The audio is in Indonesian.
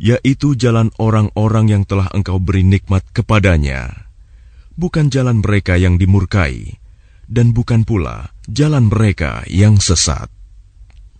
yaitu jalan orang-orang yang telah engkau beri nikmat kepadanya, bukan jalan mereka yang dimurkai, dan bukan pula jalan mereka yang sesat.